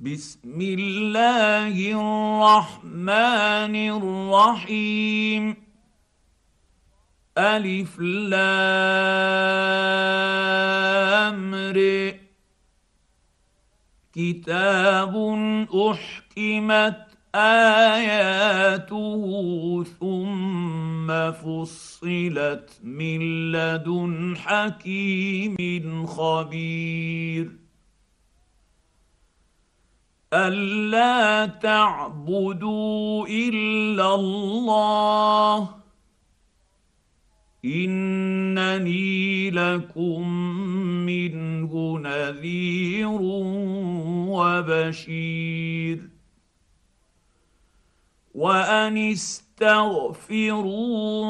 بسم الله الرحمن الرحيم. ألف لام كتاب أحكمت آياته ثم فصلت من لدن حكيم خبير. ألا تعبدوا إلا الله. إنني لكم منه نذير وبشير. وأن استغفروا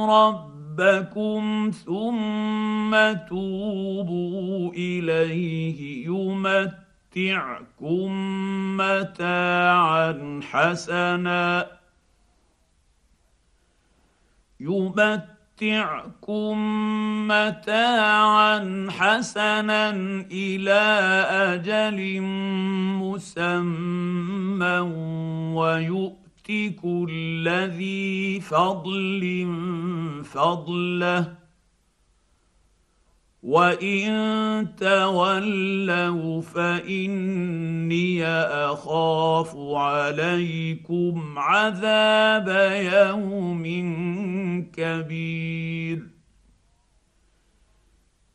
ربكم ثم توبوا إليه يمت يمتعكم متاعا حسنا. يمتعكم متاعا حسنا إلى أجل مسمى ويؤت كل ذي فضل فضله. وان تولوا فاني اخاف عليكم عذاب يوم كبير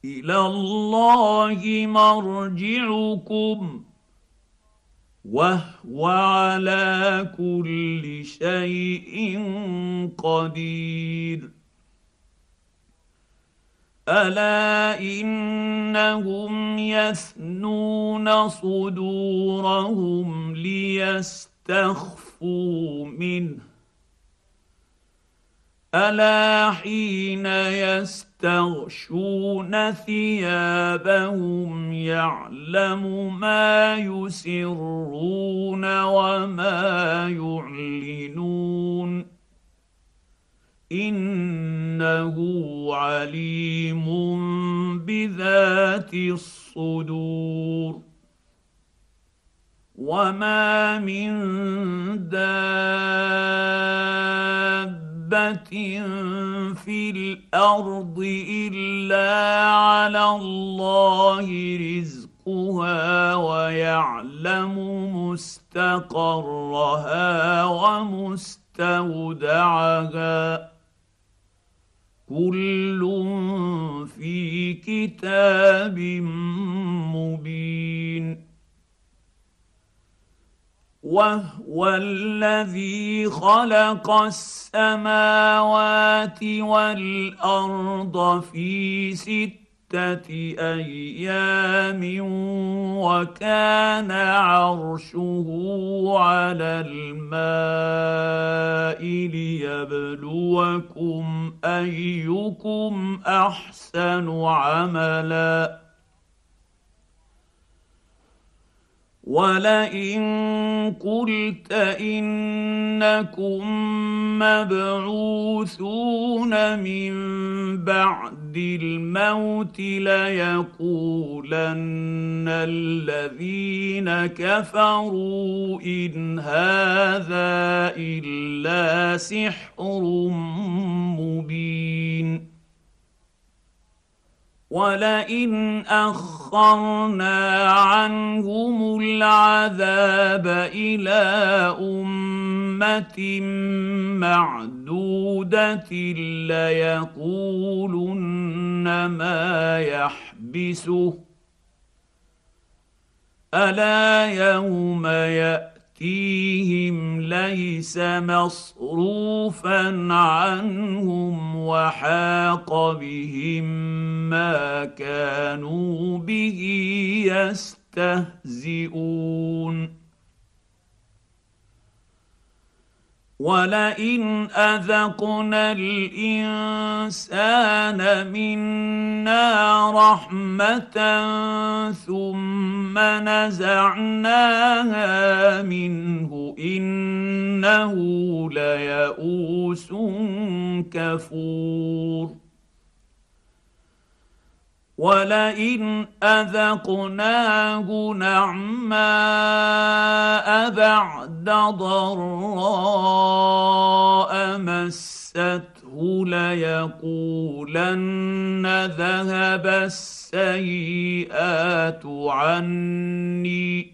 إلى الله مرجعكم وهو على كل شيء قدير الا انهم يثنون صدورهم ليستخفوا منه الا حين يستغشون ثيابهم يعلم ما يسرون وما يعلنون إنه عليم بذات الصدور. وما من دابة في الأرض إلا على الله رزقها ويعلم مستقرها ومستودعها. كل في كتاب مبين وهو الذي خلق السماوات والارض في سته أيام وكان عرشه على الماء ليبلوكم أيكم أحسن عملا. ولئن قلت انكم مبعوثون من بعد الموت ليقولن الذين كفروا إن هذا إلا سحر مبين. ولئن اخرنا عنهم العذاب إلى امه معدودة ليقولن ما يحبسه. ألا يوم ياتي يأتيهم ليس مصروفا عنهم وحاق بهم ما كانوا به يستهزئون. ولئن اذقنا الانسان منا رحمه ثم نزعناها منه انه ليئوس كفور ولئن اذقناه نعماء بعد ضراء مسته ليقولن ذهب السيئات عني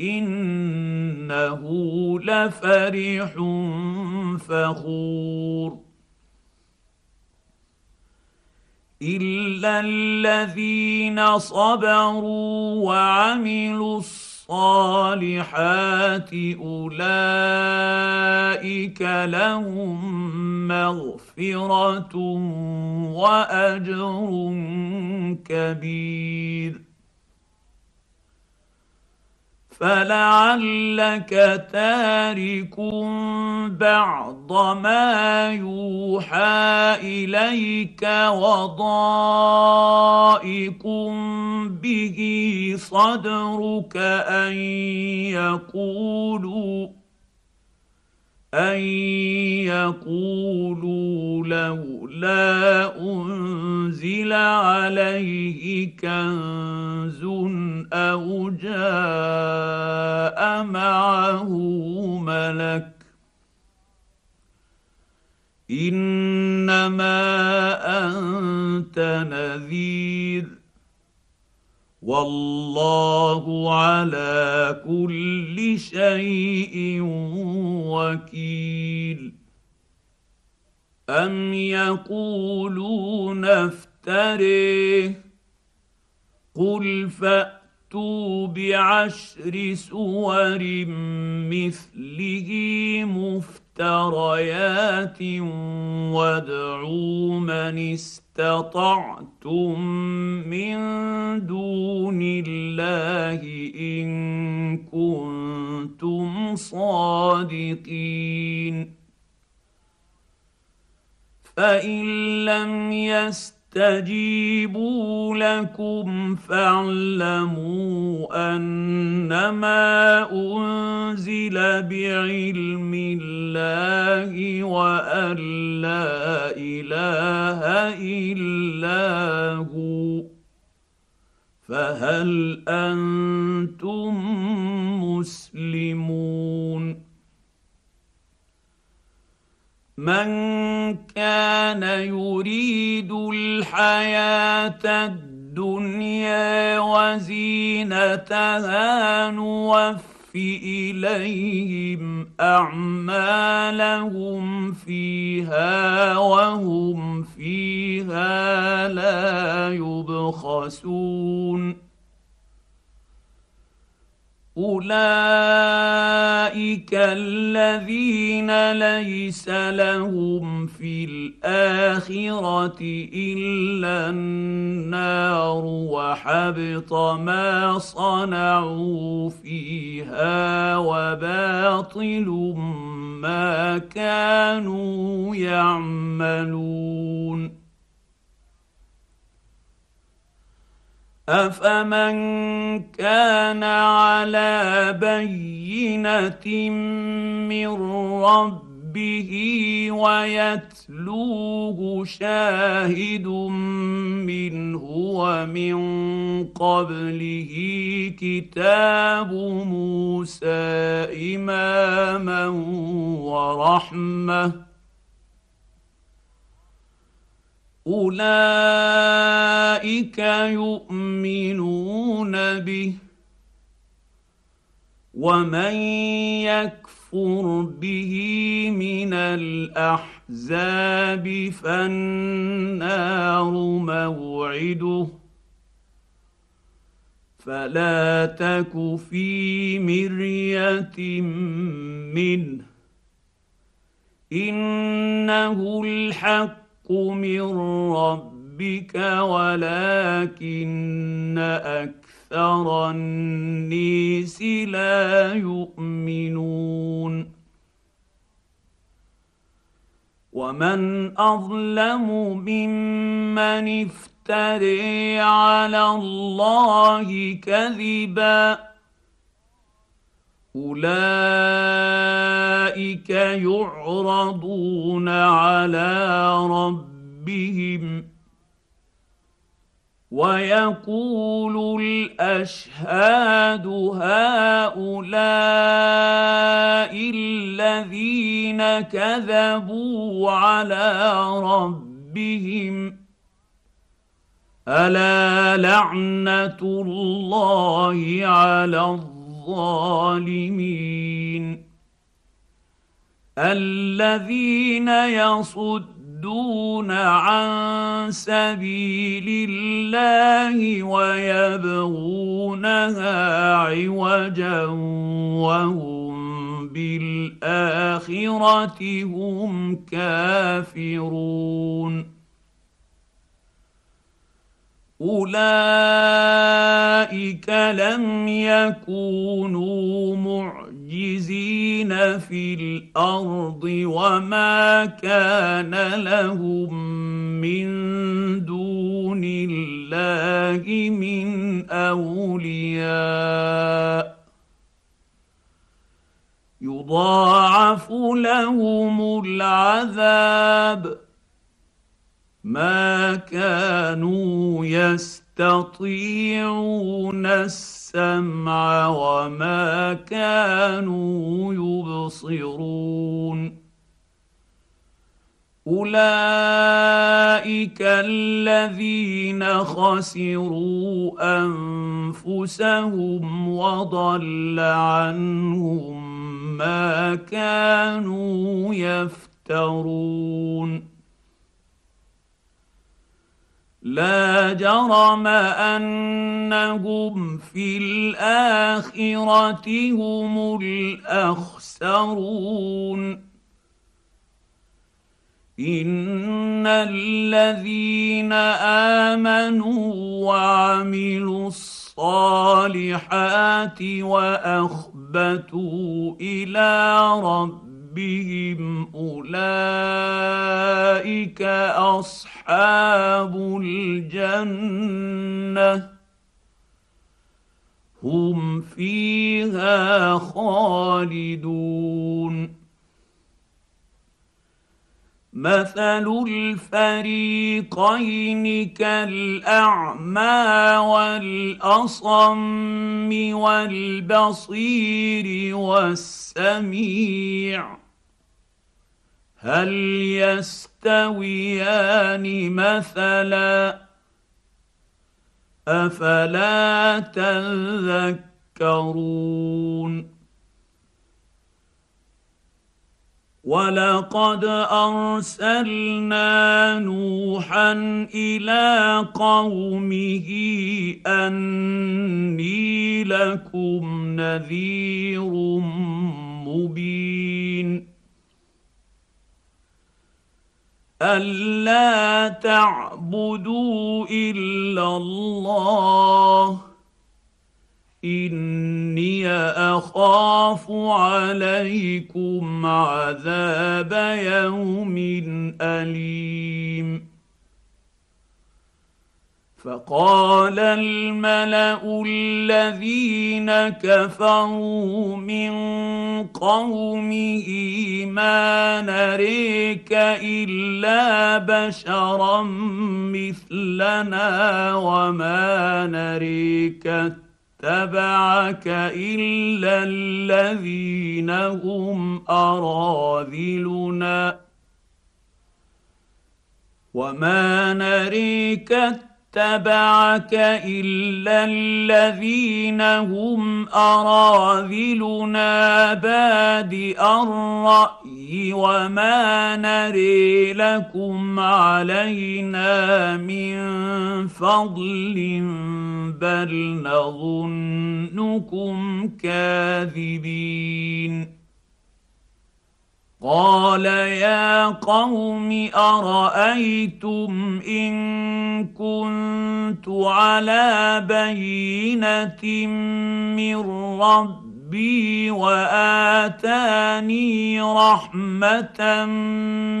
انه لفرح فخور الا الذين صبروا وعملوا الصالحات اولئك لهم مغفره واجر كبير فلعلك تارك بعض ما يوحى إليك وضائق به صدرك أن يقولوا ان يقولوا لولا انزل عليه كنز أو جاء معه ملك انما انت نذير والله على كل شيء وكيل. أم يقولون افتريه؟ قل فأتوا بعشر سور مثله مفتريات وادعوا من استطعتم من دون الله إن كنتم صادقين. فإن لم يستجيبوا لكم فاعلموا أنما أنزل بعلم الله وأن لا إله إلا هو. فهل أنتم مسلمون؟ من كان يريد الحياة الدنيا وزينتها نوفي اليهم اعمالهم فيها وهم فيها لا يبخسون اولئك الذين ليس لهم في الاخره الا النار وحبط ما صنعوا فيها وباطل ما كانوا يعملون أفمن كان على بينة من ربه ويتلوه شاهد منه ومن قبله كتاب موسى إماما ورحمة أولئك يؤمنون به ومن يكفر به من الأحزاب فالنار موعده فلا تك في مرية منه إنه الحق من ربك ولكن أكثر النيس لا يؤمنون. ومن أظلم ممن افتري على الله كذبا أولئك يعرضون على ربهم ويقول الأشهاد هؤلاء الذين كذبوا على ربهم ألا لعنة الله على الظالمين الذين يصدون عن سبيل الله ويبغونها عوجا وهم بالآخرة هم كافرون أولئك لم يكونوا معجزين في الأرض وما كان لهم من دون الله من أولياء. يضاعف لهم العذاب. ما كانوا يستطيعون السمع وما كانوا يبصرون. أولئك الذين خسروا أنفسهم وضل عنهم ما كانوا يفترون. لا جرم أنهم في الآخرة هم الأخسرون. إن الذين آمنوا وعملوا الصالحات وأخبتوا إلى ربهم ربهم اولئك اصحاب الجنه هم فيها خالدون مثل الفريقين كالاعمى والاصم والبصير والسميع هل يستويان مثلا؟ أفلا تذكرون؟ ولقد ارسلنا نوحا إلى قومه اني لكم نذير مبين ألا تعبدوا إلا الله. إني أخاف عليكم عذاب يوم أليم. فقال الملأ الذين كفروا من قومه ما نريك إلا بشرا مثلنا وما نريك اتبعك إلا الذين هم أراذلنا وما نريك اتبعك إلا الذين هم أراذلنا بادئ الرأي وما نري لكم علينا من فضل بل نظنكم كاذبين قال يا قوم أرأيتم إن كنت على بينة من ربي ربي واتاني رحمه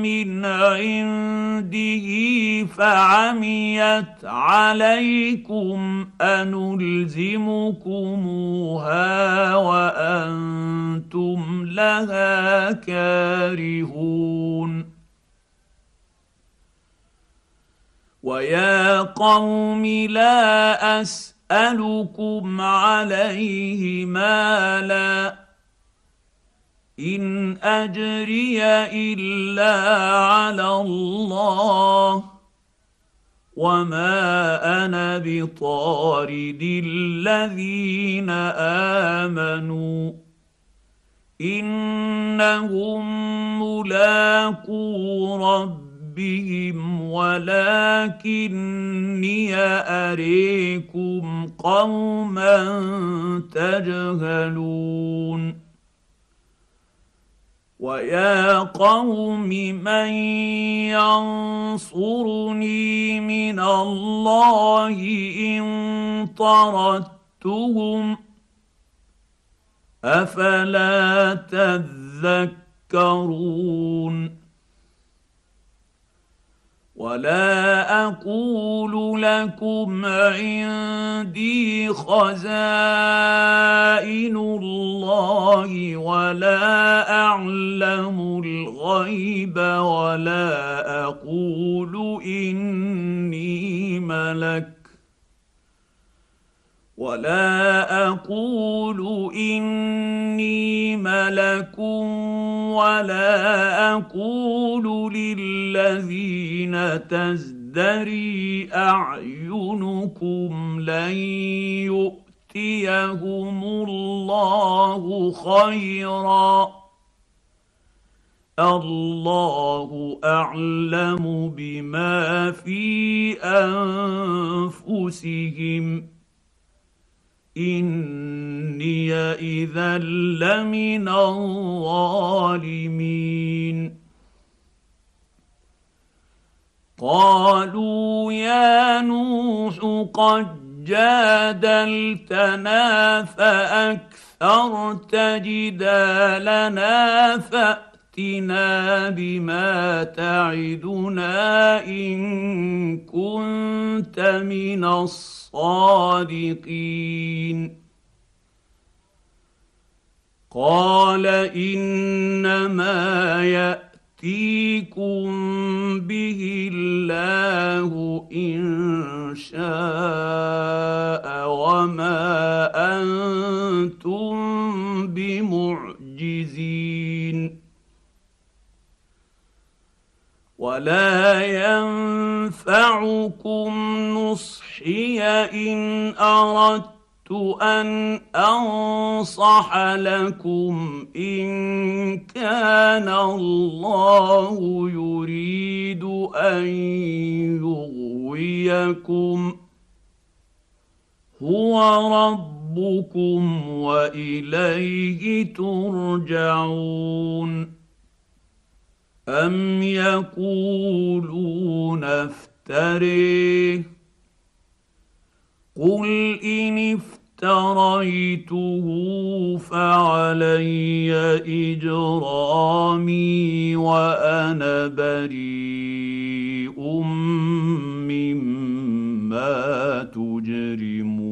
من عنده فعميت عليكم انلزمكموها وأنتم لها كارهون ويا قوم لا اسالكم عليه مالا إن أجري إلا على الله وما أنا بطارد الذين آمنوا إنهم ملاقو ربهم ولكني اريكم قوما تجهلون ويا قوم من ينصرني من الله ان طردتهم افلا تذكرون ولا أقول لكم عندي خزائن الله ولا أعلم الغيب ولا أقول إني ملك ولا أقول إني ملك ولا أقول للذين تزدري أعينكم لن يؤتيهم الله خيرا. الله أعلم بما في أنفسهم. إني اذا لمن الظالمين. قالوا يا نوح قد جادلتنا فأكثرت جدالنا فأتنا بما تعدنا إن كنت من الصادقين. قال إنما يأتيكم به الله إن شاء وما أنتم بمعجزين. ولا ينفعكم نصحي ان اردت ان انصح لكم ان كان الله يريد ان يغويكم هو ربكم واليه ترجعون ام يقولون افتريه قل ان افتريته فعلي اجرامي وأنا بريء مما تجرمون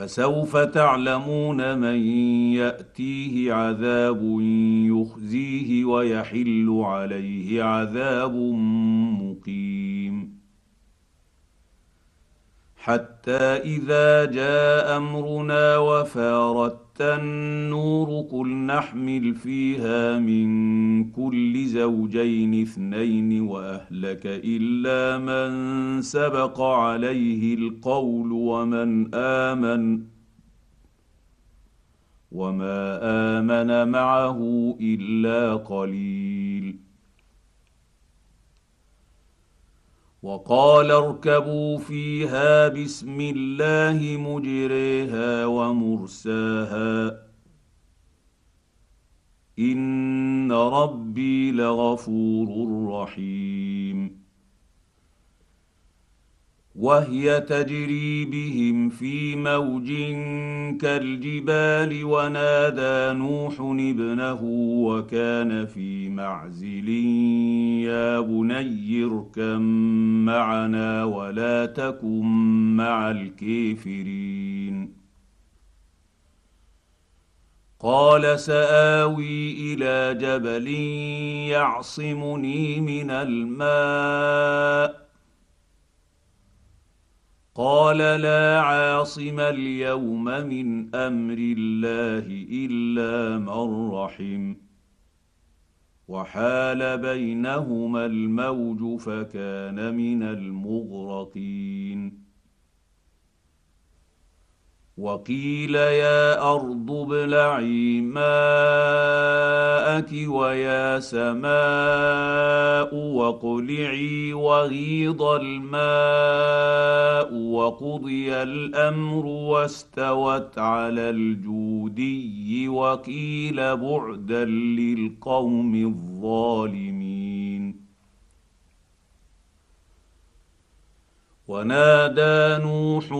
فسوف تعلمون من يأتيه عذاب يخزيه ويحل عليه عذاب مقيم. حتى إذا جاء أمرنا وفارت النور قل نحمل فيها من كل زوجين اثنين وأهلك إلا من سبق عليه القول ومن آمن وما آمن معه إلا قليل وقال اركبوا فيها بسم الله مجريها ومرساها. إن ربي لغفور رحيم. وهي تجري بهم في موج كالجبال ونادى نوح ابنه وكان في معزل يا بني اركم معنا ولا تكن مع الكافرين. قال سآوي إلى جبل يعصمني من الماء قال لا عاصم اليوم من أمر الله إلا من رحم. وحال بينهما الموج فكان من المغرقين. وقيل يا ارض ابلعي ماءك ويا سماء واقلعي وغيض الماء وقضي الامر واستوت على الجودي وقيل بعدا للقوم الظالمين ونادى نوح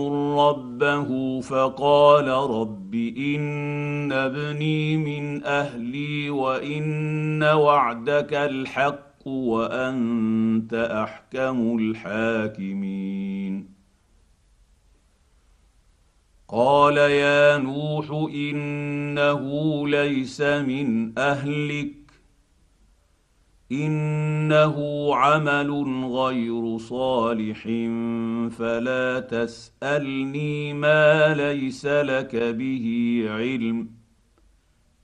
ربه فقال رب إن ابني من أهلي وإن وعدك الحق وأنت أحكم الحاكمين. قال يا نوح إنه ليس من أهلك إنه عمل غير صالح فلا تسألني ما ليس لك به علم.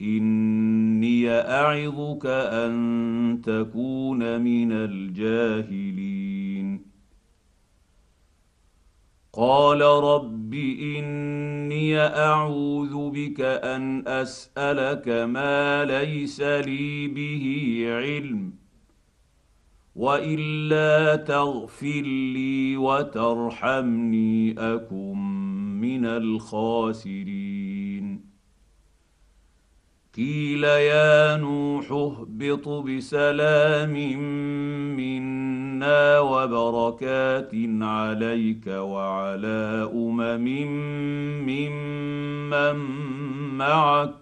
إني أعظك أن تكون من الجاهلين. قال رب إني أعوذ بك أن أسألك ما ليس لي به علم وإلا تغفر لي وترحمني أكن من الخاسرين. قيل يا نوح اهبط بسلام منا وبركات عليك وعلى أمم ممن معك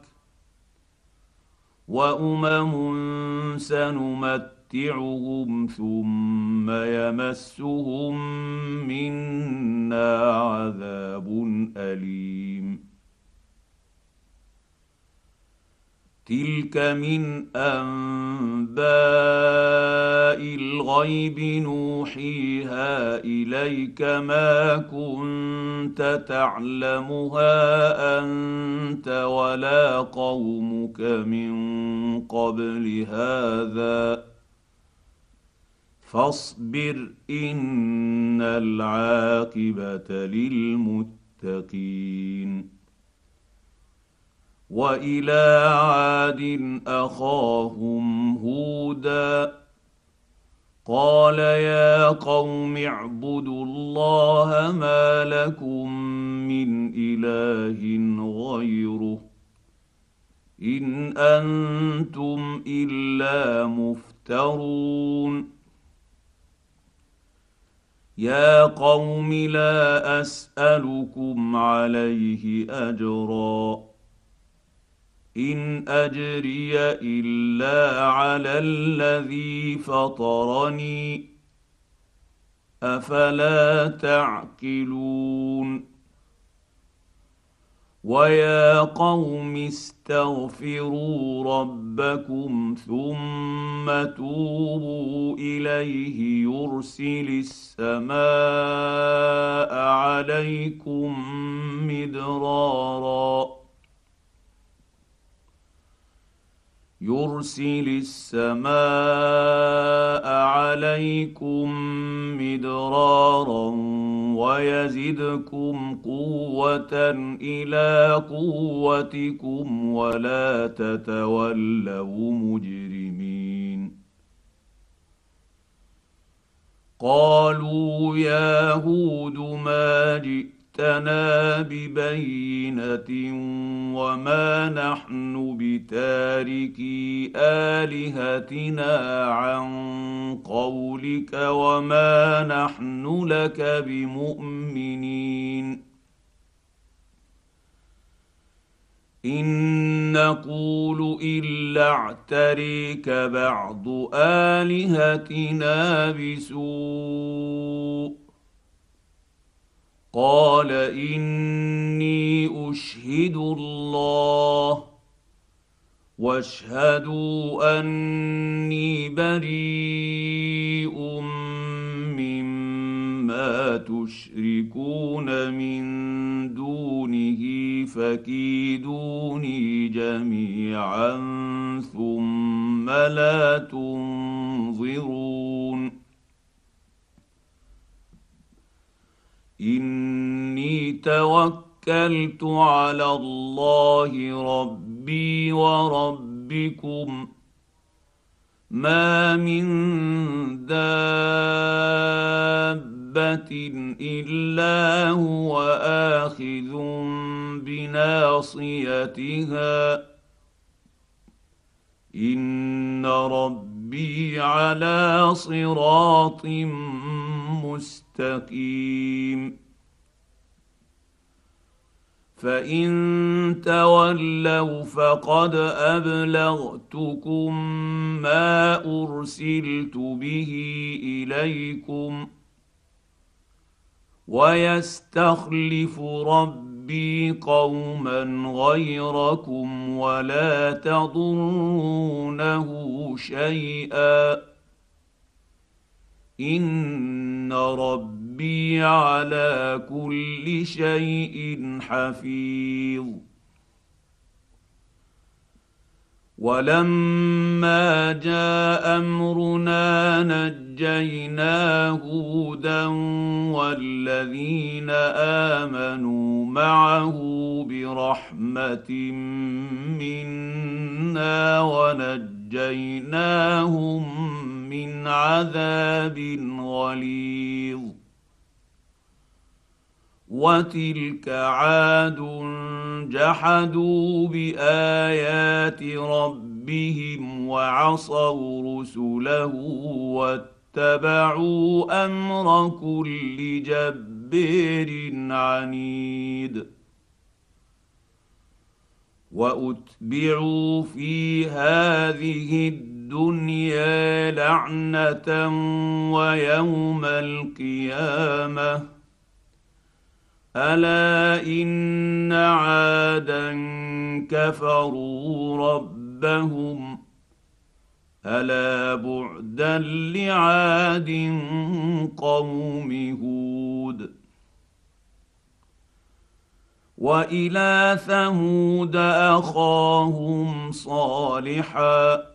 وأمم سنمت نمتعهم ثم يمسهم منا عذاب أليم تلك من انباء الغيب نوحيها اليك ما كنت تعلمها انت ولا قومك من قبل هذا فاصبر ان العاقبه للمتقين وإلى عاد أخاهم هودا. قال يا قوم اعبدوا الله ما لكم من إله غيره. إن أنتم إلا مفترون. يا قوم لا أسألكم عليه أجرا. إن أجري إلا على الذي فطرني. أفلا تعقلون. ويا قوم استغفروا ربكم ثم توبوا إليه يرسل السماء عليكم مدرارا. يرسل السماء عليكم مدرارا ويزدكم قوة إلى قوتكم ولا تتولوا مجرمين. قالوا يا هود ما جئت جئتنا ببينه وما نحن بتاركي الهتنا عن قولك وما نحن لك بمؤمنين ان نقول الا اعتريك بعض الهتنا بسوء قال إني أشهد الله واشهدوا أني بريء مما تشركون من دونه فكيدوني جميعا ثم لا تنظرون إني توكلت على الله ربي وربكم. ما من دابة إلا هو آخذ بناصيتها. إن ربي على صراط مستقيم. فإن تولوا فقد أبلغتكم ما أرسلت به إليكم ويستخلف ربي قوما غيركم ولا تضرونه شيئا. ان ربي على كل شيء حفيظ. ولما جاء امرنا نجينا هودا والذين امنوا معه برحمه منا ونجيناهم من عذاب غليظ. وتلك عاد جحدوا بآيات ربهم وعصوا رسله واتبعوا أمر كل جبير عنيد. وأتبعوا في هذه الدنيا الدنيا لعنة ويوم القيامة. ألا إن عادا كفروا ربهم. ألا بعدا لعاد قوم هود. وإلى ثمود أخاهم صالحا.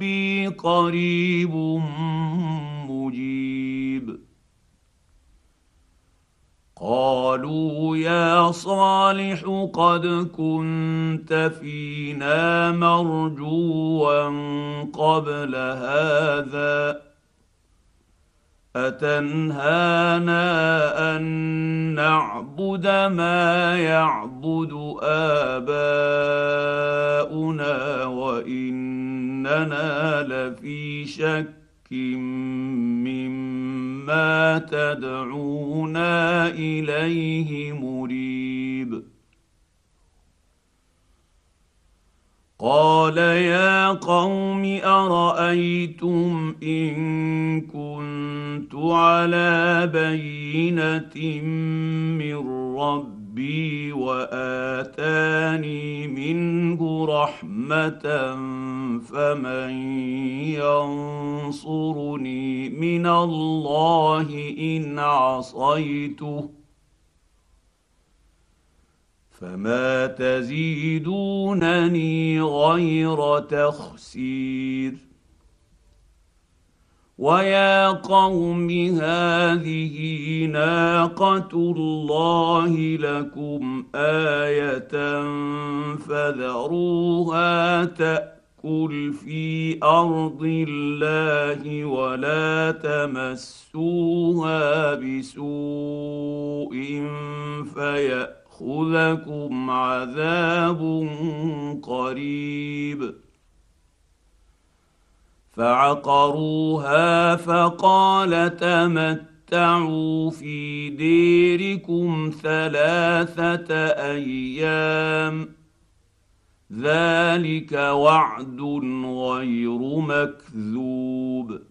ربي قريب مجيب. قالوا يا صالح قد كنت فينا مرجوا قبل هذا. أتنهانا أن نعبد ما يعبد آباؤنا واننا لفي شك مما تدعونا إليه مريب. قال يا قوم أرأيتم إن كنت على بينة من ربي واتاني منه رحمه فمن ينصرني من الله ان عصيته فما تزيدونني غير تخسير ويا قوم هذه ناقه الله لكم إيه فذروها تاكل في ارض الله ولا تمسوها بسوء فيأتي ياخذكم عذاب قريب فعقروها فقال تمتعوا في ديركم ثلاثة أيام. ذلك وعد غير مكذوب.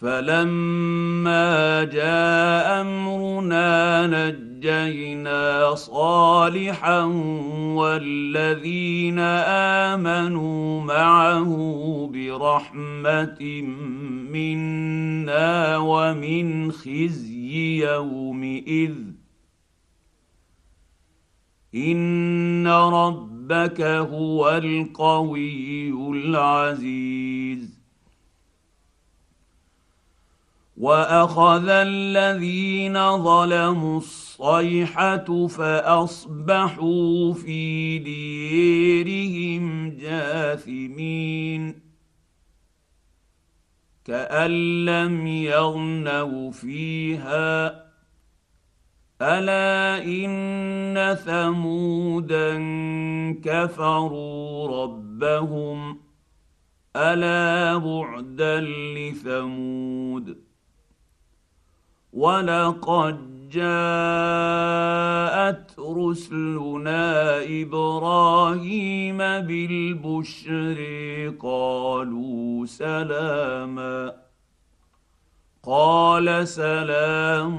فلما جاء أمرنا نجينا صالحا والذين آمنوا معه برحمة منا ومن خزي يومئذ. إن ربك هو القوي العزيز. واخذ الذين ظلموا الصيحه فاصبحوا في ديرهم جاثمين كان لم يغنوا فيها الا ان ثمودا كفروا ربهم الا بعدا لثمود ولقد جاءت رسلنا إبراهيم بالبشر قالوا سلاما قال سلام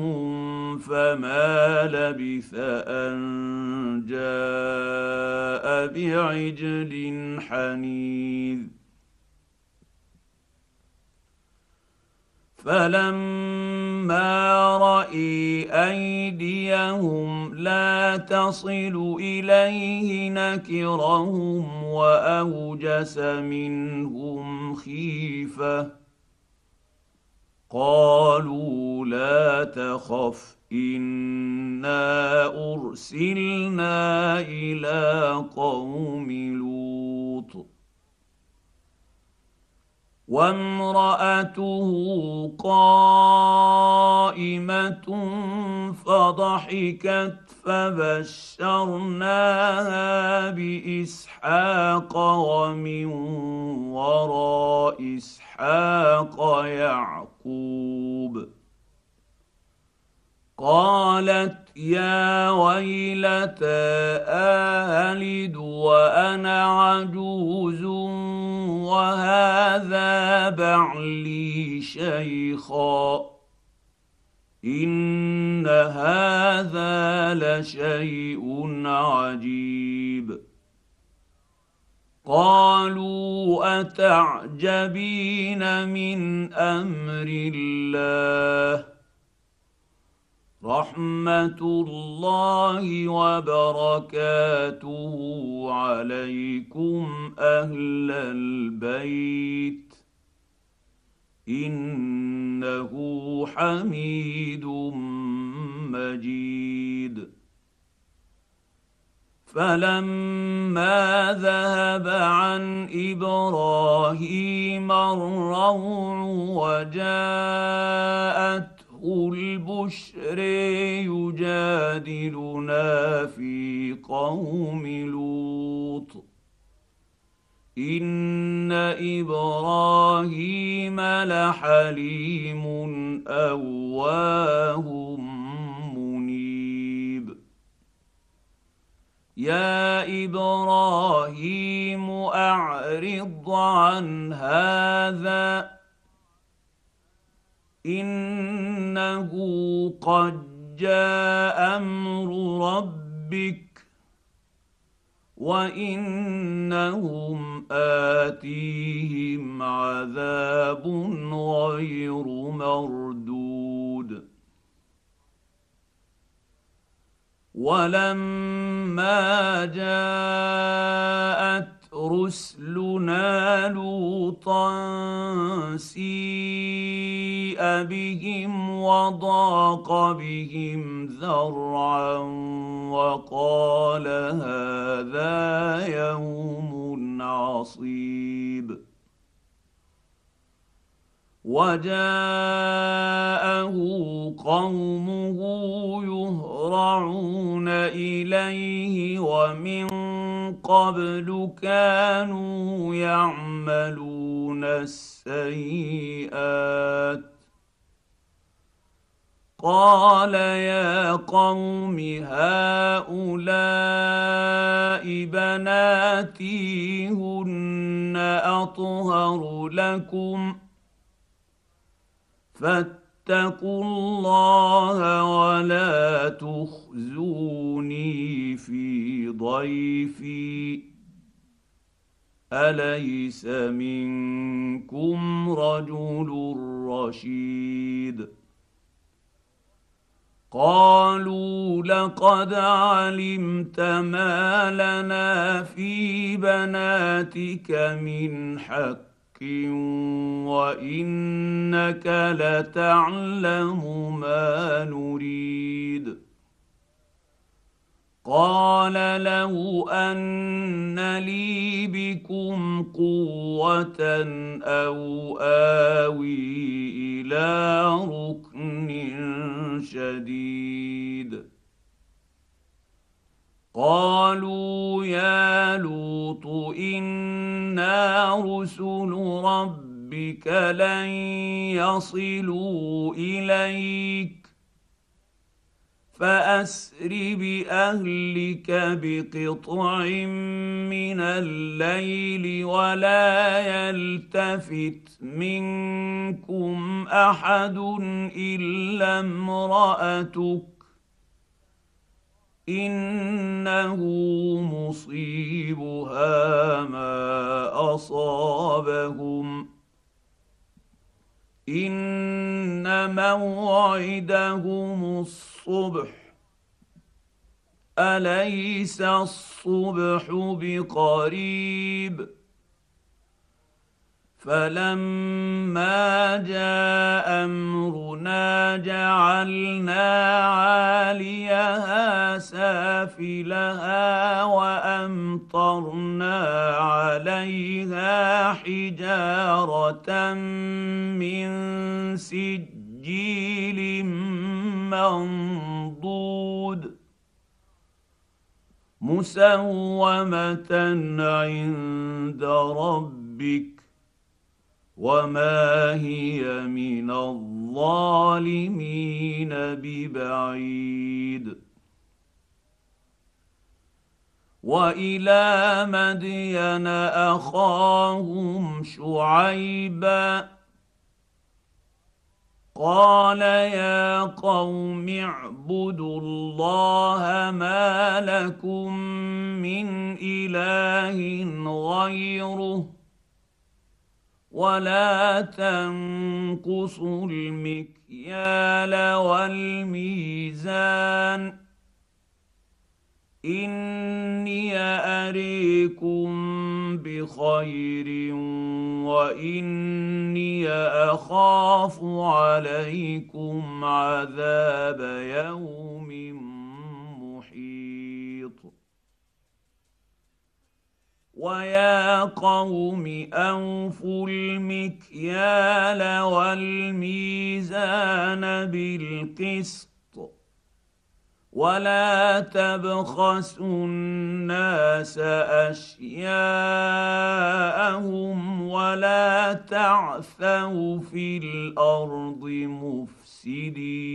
فما لبث ان جاء بعجل حنيذ فلما راي ايديهم لا تصل اليه نكرهم واوجس منهم خيفه قالوا لا تخف انا ارسلنا إلى قوم لوط وامرأته قائمة فضحكت فبشرناها بإسحاق ومن وراء إسحاق يعقوب. قالت يا ويلتى ألد وأنا عجوز وهذا بعلي شيخا. إن هذا لشيء عجيب. قالوا أتعجبين من أمر الله؟ رحمة الله وبركاته عليكم أهل البيت. إنه حميد مجيد. فلما ذهب عن إبراهيم الروع وجاءت البشر يجادلنا في قوم لوط. إن إبراهيم لحليم أواه منيب. يا إبراهيم أعرض عن هذا إنه قد جاء أمر ربك وإنهم آتيهم عذاب غير مردود. ولما جاءت رسلنا لوطا بهم وضاق بهم ذرعا وقال هذا يوم عصيب وجاءه قومه يهرعون اليه ومن قبل كانوا يعملون السيئات قال يا قوم هؤلاء بناتي هن اطهر لكم ۖ فاتقوا الله ولا تخزوني في ضيفي اليس منكم رجل رشيد قالوا لقد علمت ما لنا في بناتك من حق وإنك لتعلم ما نريد. قال له أن لي بكم قوة أو آوي إلى ركن شديد. قالوا يا لوط إنا رسل ربك لن يصلوا إليك فأسر بأهلك بقطع من الليل ولا يلتفت منكم أحد إلا امرأتك إنه مصيبها ما أصابهم إن موعدهم الصبح. أليس الصبح بقريب؟ فلما جاء امرنا جعلنا عاليها سافلها وامطرنا عليها حجاره من سجيل منضود مسومه عند ربك وما هي من الظالمين ببعيد والى مدين اخاهم شعيبا قال يا قوم اعبدوا الله ما لكم من اله غيره ولا تنقصوا المكيال والميزان اني اريكم بخير واني اخاف عليكم عذاب يوم ويا قوم اوفوا المكيال والميزان بالقسط ولا تبخسوا الناس أشياءهم ولا تعثوا في الأرض مفسدين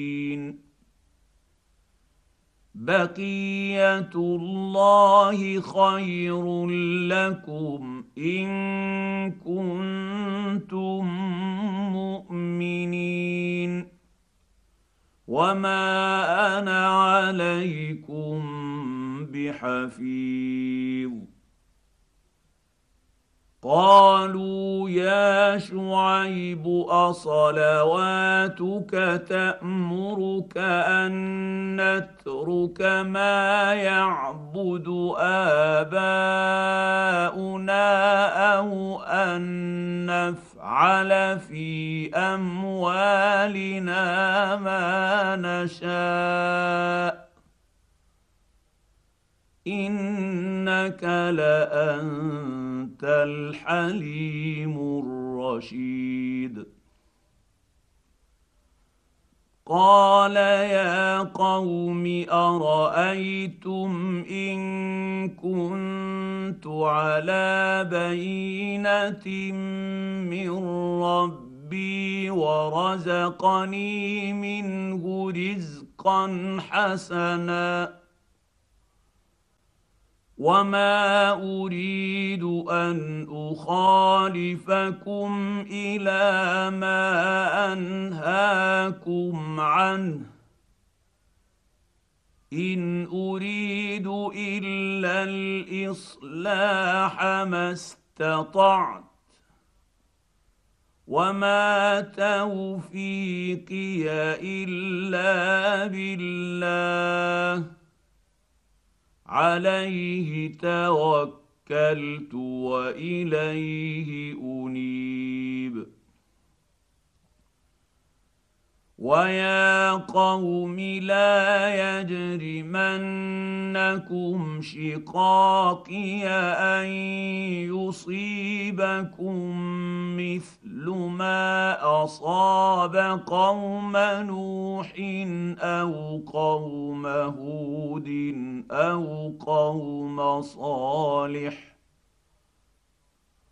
بقيه الله خير لكم ان كنتم مؤمنين وما أنا عليكم بحفيظ قالوا يا شعيب أصلواتك تأمرك أن نترك ما يعبد آباؤنا أو أن نفعل في أموالنا ما نشاء إنك لأنت الحليم الرشيد. قال يا قوم أرأيتم إن كنت على بينة من ربي ورزقني منه رزقا حسنا وما اريد ان اخالفكم إلى ما انهاكم عنه ان اريد الا الاصلاح ما استطعت وما توفيقي الا بالله عليه توكلت وإليه أنيب. ويا قوم لا يجرمنكم شقاقي ان يصيبكم مثل ما اصاب قوم نوح أو قوم هود أو قوم صالح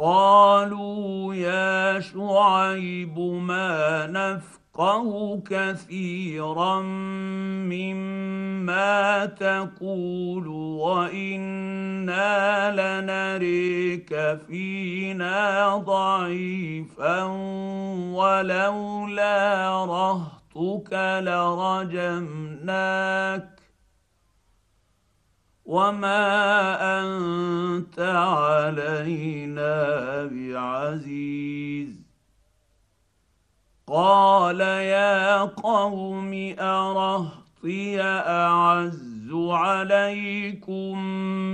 قالوا يا شعيب ما نفقه كثيرا مما تقول وإنا لنريك فينا ضعيفا ولولا رهطك لرجمناك وما انت علينا بعزيز قال يا قوم ارهطي اعز عليكم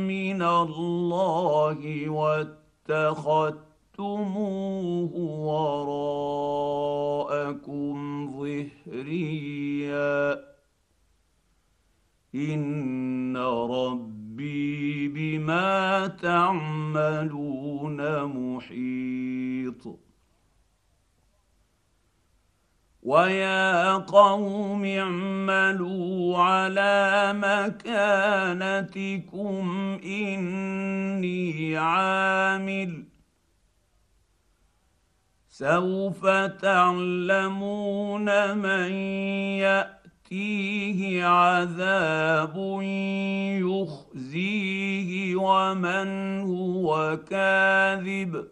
من الله واتخذتموه وراءكم ظهريا ان ربي بما تعملون محيط. ويا قوم اعملوا على مكانتكم اني عامل. سوف تعلمون من يأتي ياتيه عذاب يخزيه ومن هو كاذب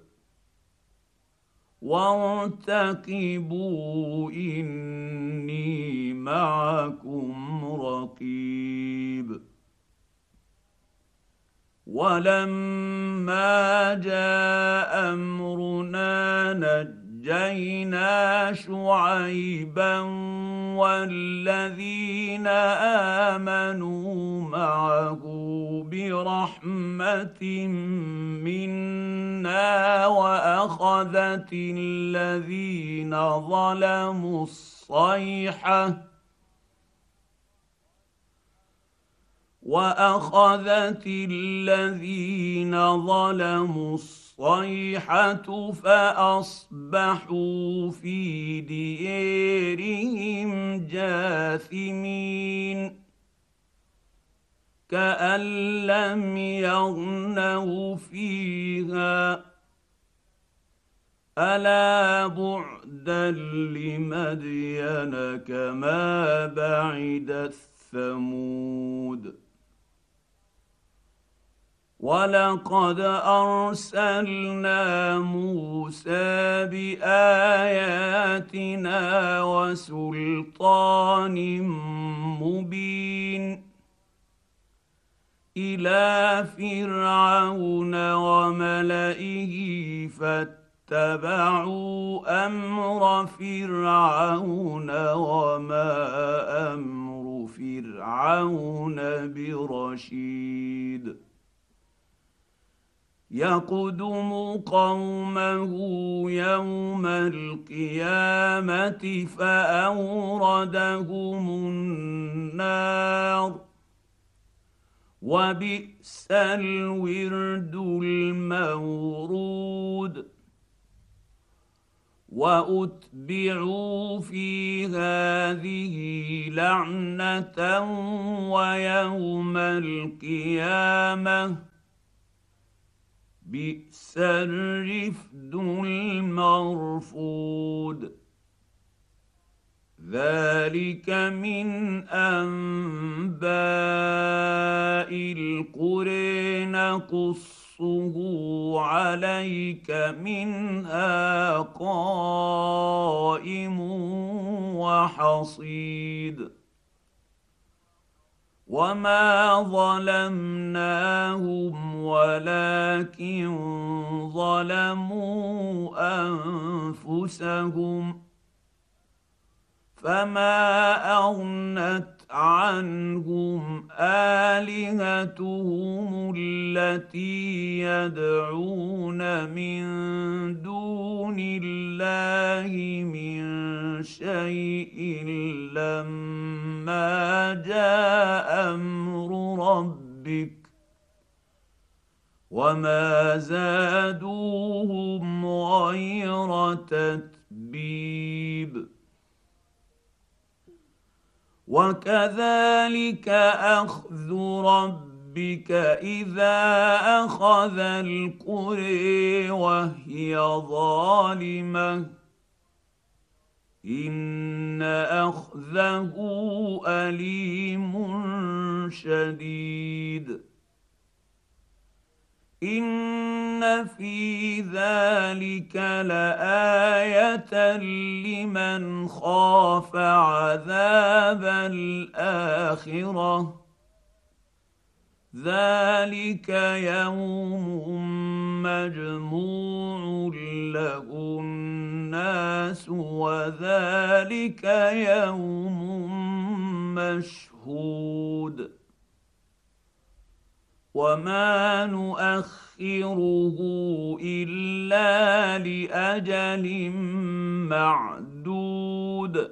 وارتقبوا اني معكم رقيب ولما جاء امرنا نجد نجينا شعيبا والذين آمنوا معه برحمة منا وأخذت الذين ظلموا الصيحة وأخذت الذين ظلموا الصيحة فأصبحوا في ديارهم جاثمين كأن لم يغنوا فيها ألا بعدا لمدين كما بعدت ثمود ولقد ارسلنا موسى باياتنا وسلطان مبين إلى فرعون وملئه فاتبعوا أمر فرعون وما أمر فرعون برشيد يقدم قومه يوم القيامة فأوردهم النار. وبئس الورد المورود. وأتبعوا في هذه لعنة ويوم القيامة بئس الرفد المرفود. ذلك من أنباء القرى نقصه عليك منها قائم وحصيد. وما ظلمناهم ولكن ظلموا انفسهم فما اغنت عنهم آلهتهم التي يدعون من دون الله من شيء لما جاء أمر ربك وما زادوهم غير تتبيب. وكذلك اخذ ربك اذا اخذ القرى وهي ظالمه ان اخذه اليم شديد ان في ذلك لايه لمن خاف عذاب الاخره ذلك يوم مجموع له الناس وذلك يوم مشهود وما نؤخره الا لاجل معدود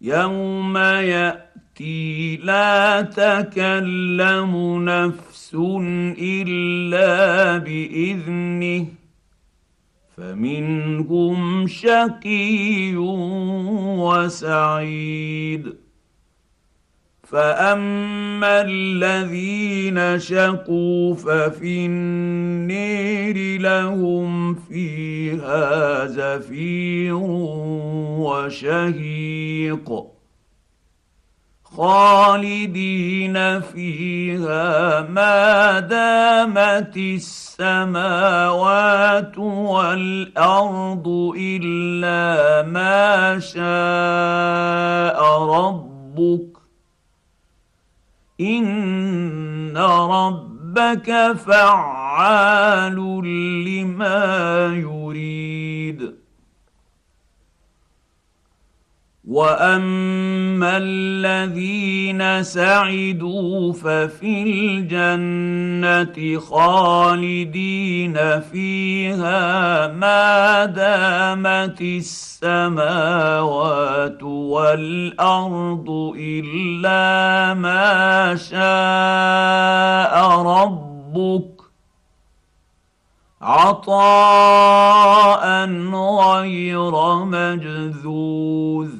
يوم ياتي لا تكلم نفس الا باذنه فمنهم شقي وسعيد فاما الذين شقوا ففي النير لهم فيها زفير وشهيق خالدين فيها ما دامت السماوات والارض الا ما شاء ربك ان ربك فعال لما يريد واما الذين سعدوا ففي الجنه خالدين فيها ما دامت السماوات والارض الا ما شاء ربك عطاء غير مجذوذ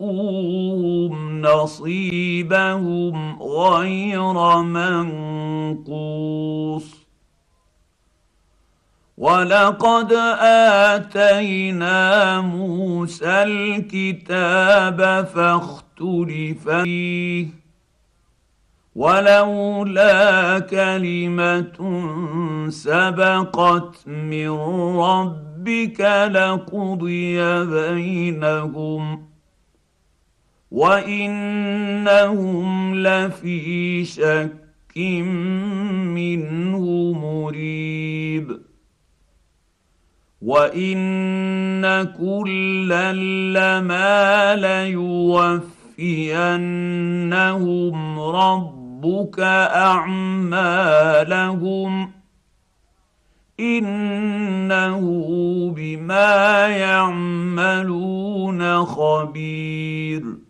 لموفوهم نصيبهم غير منقوص ولقد اتينا موسى الكتاب فاختلف فيه ولولا كلمه سبقت من رب ربك لقضي بينهم وانهم لفي شك منه مريب وان كلا لما ليوفينهم ربك اعمالهم انه بما يعملون خبير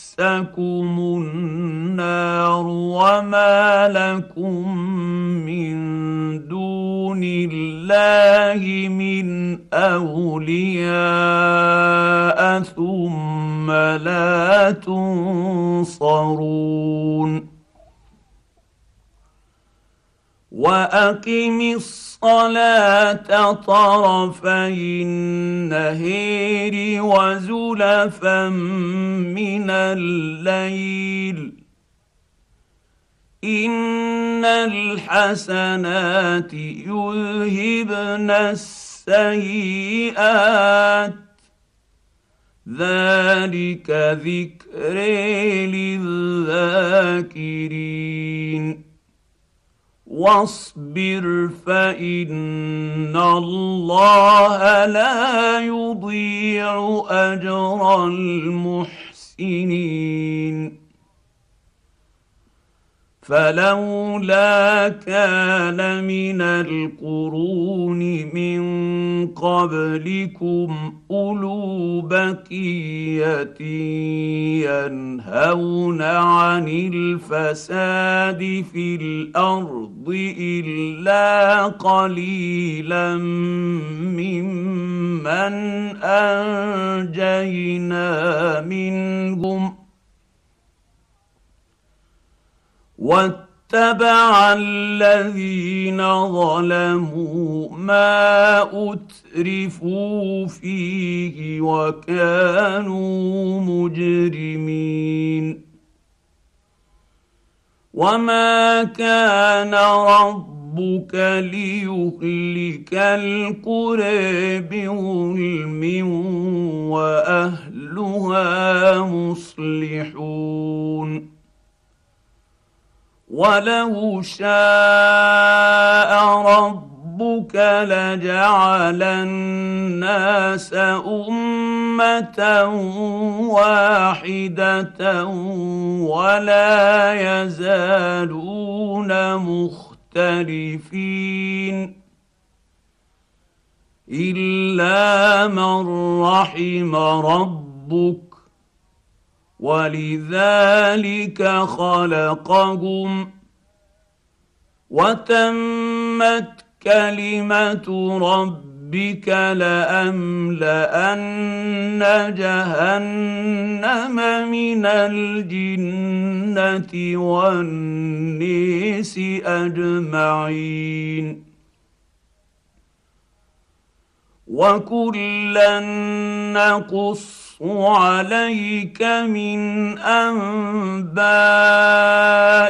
فتمسكم النار وما لكم من دون الله من أولياء ثم لا تنصرون واقم الصلاه طرفي النهير وزلفا من الليل ان الحسنات يذهبن السيئات ذلك ذكر للذاكرين واصبر فإن الله لا يضيع أجر المحسنين. فلولا كان من القرون من قبلكم أولو بكيه ينهون عن الفساد في الأرض إلا قليلا ممن أنجينا منهم واتبع الذين ظلموا ما أترفوا فيه وكانوا مجرمين. وما كان ربك ليهلك القرى بظلم وأهلها مصلحون. ولو شاء ربك لجعل الناس امه واحدة ولا يزالون مختلفين الا من رحم ربك ولذلك خلقهم وتمت كلمة ربك لأملأن جهنم من الجنة والنيس أجمعين. وكلا نقص عليك من انباء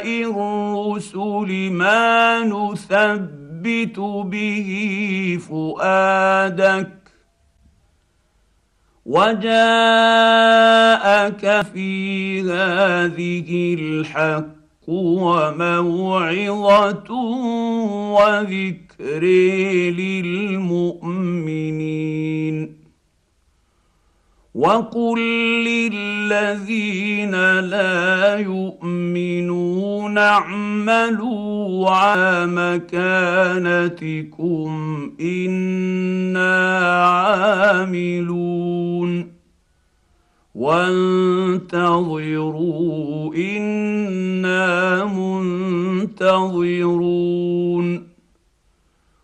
الرسل ما نثبت به فؤادك وجاءك في هذه الحق وموعظه وذكر للمؤمنين وقل للذين لا يؤمنون اعملوا على مكانتكم أنا عاملون وانتظروا أنا منتظرون